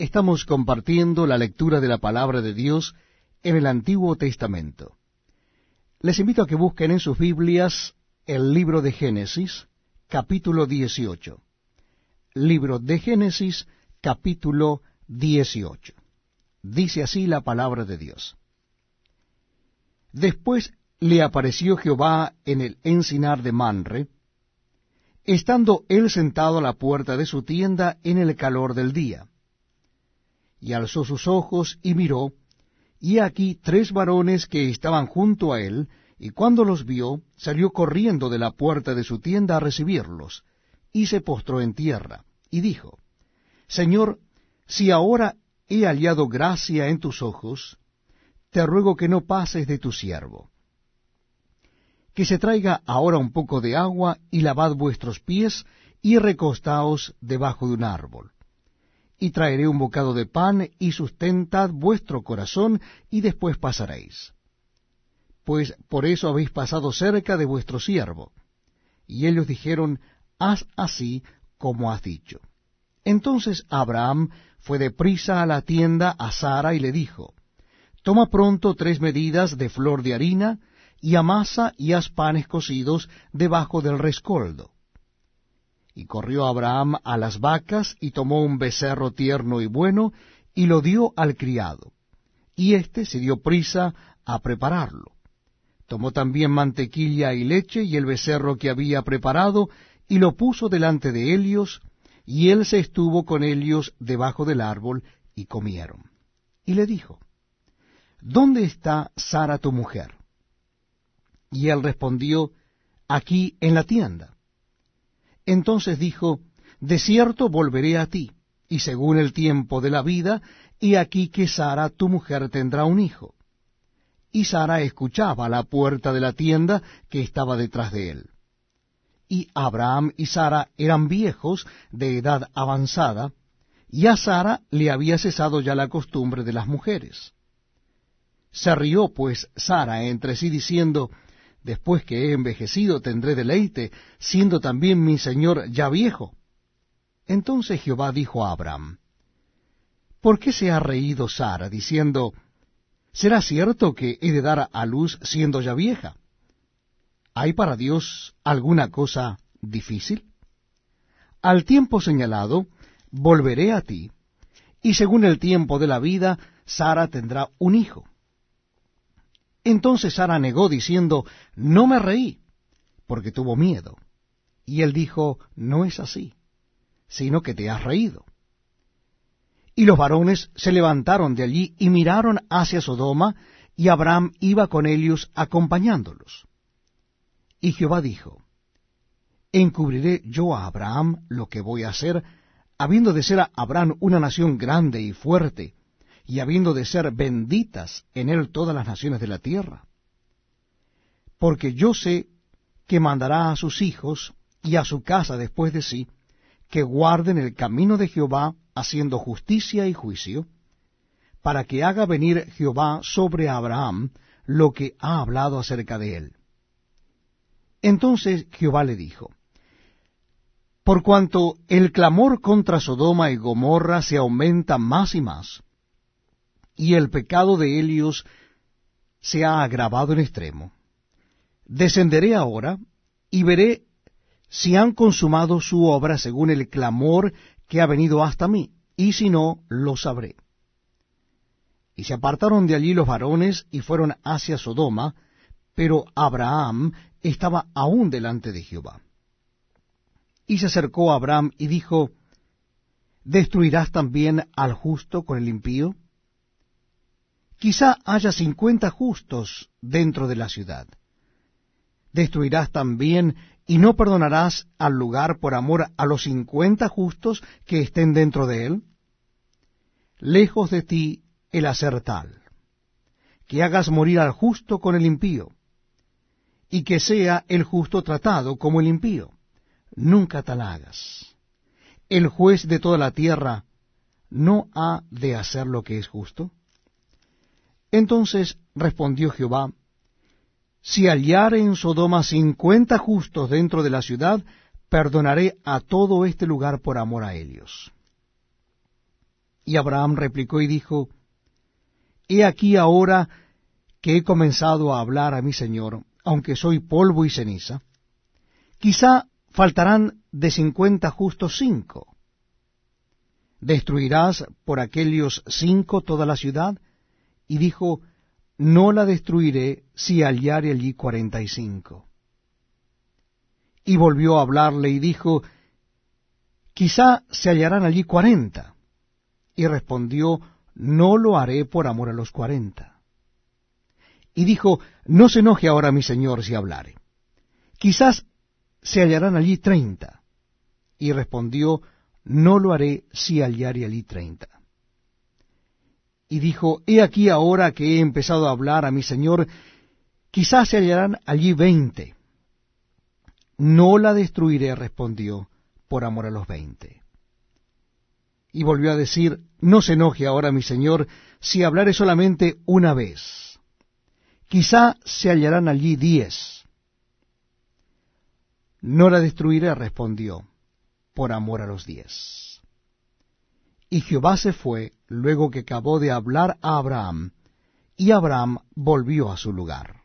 Estamos compartiendo la lectura de la palabra de Dios en el Antiguo Testamento. Les invito a que busquen en sus Biblias el libro de Génesis, capítulo 18. Libro de Génesis, capítulo 18. Dice así la palabra de Dios. Después le apareció Jehová en el encinar de Manre, estando él sentado a la puerta de su tienda en el calor del día. Y alzó sus ojos y miró, y aquí tres varones que estaban junto a él, y cuando los vio, salió corriendo de la puerta de su tienda a recibirlos, y se postró en tierra, y dijo, Señor, si ahora he hallado gracia en tus ojos, te ruego que no pases de tu siervo que se traiga ahora un poco de agua y lavad vuestros pies y recostaos debajo de un árbol. Y traeré un bocado de pan y sustentad vuestro corazón y después pasaréis. Pues por eso habéis pasado cerca de vuestro siervo. Y ellos dijeron, haz así como has dicho. Entonces Abraham fue de prisa a la tienda a Sara y le dijo, Toma pronto tres medidas de flor de harina, y amasa y haz panes cocidos debajo del rescoldo. Y corrió Abraham a las vacas, y tomó un becerro tierno y bueno, y lo dio al criado. Y éste se dio prisa a prepararlo. Tomó también mantequilla y leche y el becerro que había preparado, y lo puso delante de ellos, y él se estuvo con ellos debajo del árbol, y comieron. Y le dijo, ¿Dónde está Sara tu mujer? Y él respondió, aquí en la tienda. Entonces dijo, de cierto volveré a ti, y según el tiempo de la vida, y aquí que Sara tu mujer tendrá un hijo. Y Sara escuchaba la puerta de la tienda que estaba detrás de él. Y Abraham y Sara eran viejos de edad avanzada, y a Sara le había cesado ya la costumbre de las mujeres. Se rió pues Sara entre sí diciendo, después que he envejecido tendré deleite, siendo también mi señor ya viejo. Entonces Jehová dijo a Abraham, ¿por qué se ha reído Sara, diciendo, ¿será cierto que he de dar a luz siendo ya vieja? ¿Hay para Dios alguna cosa difícil? Al tiempo señalado, volveré a ti, y según el tiempo de la vida, Sara tendrá un hijo. Entonces Sara negó diciendo, no me reí, porque tuvo miedo. Y él dijo, no es así, sino que te has reído. Y los varones se levantaron de allí y miraron hacia Sodoma, y Abraham iba con ellos acompañándolos. Y Jehová dijo, ¿encubriré yo a Abraham lo que voy a hacer, habiendo de ser a Abraham una nación grande y fuerte, y habiendo de ser benditas en él todas las naciones de la tierra. Porque yo sé que mandará a sus hijos y a su casa después de sí, que guarden el camino de Jehová, haciendo justicia y juicio, para que haga venir Jehová sobre Abraham lo que ha hablado acerca de él. Entonces Jehová le dijo, Por cuanto el clamor contra Sodoma y Gomorra se aumenta más y más, y el pecado de Helios se ha agravado en extremo. Descenderé ahora y veré si han consumado su obra según el clamor que ha venido hasta mí, y si no, lo sabré. Y se apartaron de allí los varones y fueron hacia Sodoma, pero Abraham estaba aún delante de Jehová. Y se acercó Abraham y dijo, ¿Destruirás también al justo con el impío? Quizá haya cincuenta justos dentro de la ciudad. Destruirás también y no perdonarás al lugar por amor a los cincuenta justos que estén dentro de él. Lejos de ti el hacer tal, que hagas morir al justo con el impío, y que sea el justo tratado como el impío. Nunca tal hagas. El juez de toda la tierra no ha de hacer lo que es justo. Entonces respondió Jehová, Si hallare en Sodoma cincuenta justos dentro de la ciudad, perdonaré a todo este lugar por amor a ellos. Y Abraham replicó y dijo, He aquí ahora que he comenzado a hablar a mi Señor, aunque soy polvo y ceniza, quizá faltarán de cincuenta justos cinco. ¿Destruirás por aquellos cinco toda la ciudad? Y dijo, No la destruiré si hallare allí cuarenta y cinco. Y volvió a hablarle y dijo, Quizá se hallarán allí cuarenta. Y respondió, No lo haré por amor a los cuarenta. Y dijo, No se enoje ahora mi señor si hablare. Quizás se hallarán allí treinta. Y respondió, No lo haré si hallare allí treinta. Y dijo, He aquí ahora que he empezado a hablar a mi señor, quizás se hallarán allí veinte. No la destruiré, respondió, por amor a los veinte. Y volvió a decir, No se enoje ahora mi señor si hablare solamente una vez. Quizá se hallarán allí diez. No la destruiré, respondió, por amor a los diez. Y Jehová se fue luego que acabó de hablar a Abraham, y Abraham volvió a su lugar.